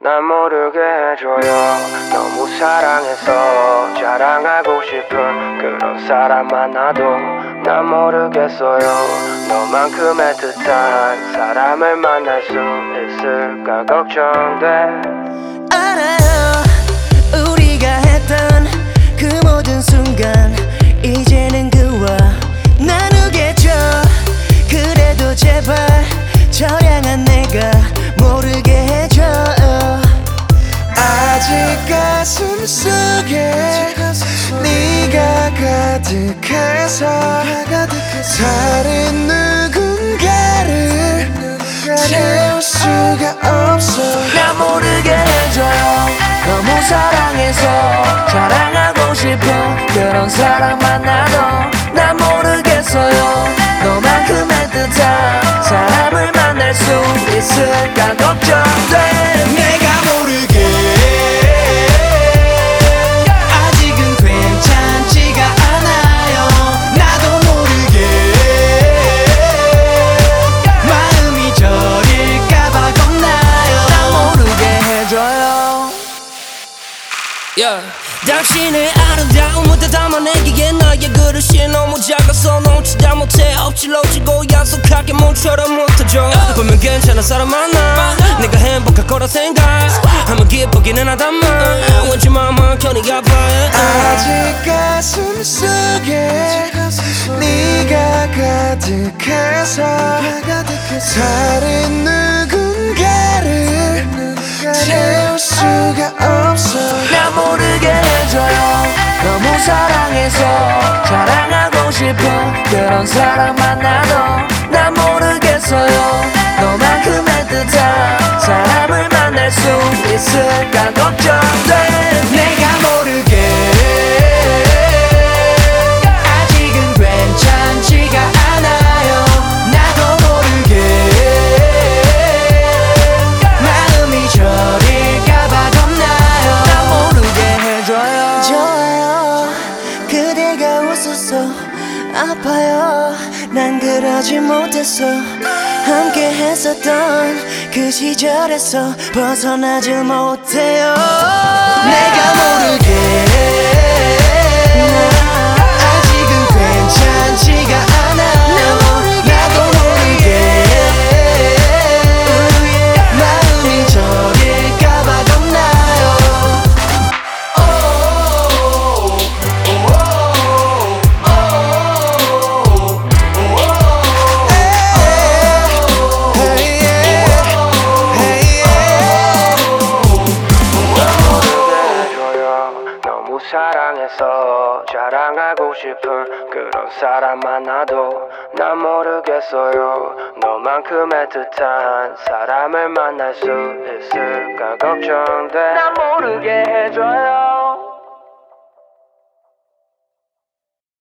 난 모르게 해줘요. 너무 사랑해서 자랑하고 싶은 그런 사람 만나도 난 모르겠어요. 너만큼 애틋한 사람을 만날 수 있을까 걱정돼. 알아요. 우리가 했던 아직 가슴 속에 네가 가득해서 다른 누군가를 채울 수가 없어. 나 모르게 해줘요 너무 사랑해서 자랑하고 싶어. 그런 사람 만나도 난 모르겠어요. 너만큼 애틋한 당신의 아름다운 무대 담아내기에 나의 그릇이 너무 작아서 넘치다 못해 억지로 지고 약속하게 몸처럼 못하죠 보면 괜찮은 사람 만나 내가 행복할 거라 생각하면 기쁘기는 하다만 왠지 마음은 견이 아파해. 아직 가슴 속에 네가 가득해서 다른 누군가를 채울 수가 없어 사랑해서 자랑하고 싶어. 그런 사람 만나도 아파요. 난 그러지 못했어. 함께 했었던 그 시절에서 벗어나질 못해요 사랑해서 자랑하고 싶은 그런 사람 만나도 난 모르겠어요. 너만큼 애틋한 사람을 만날 수 있을까 걱정돼. 난 모르게 해줘요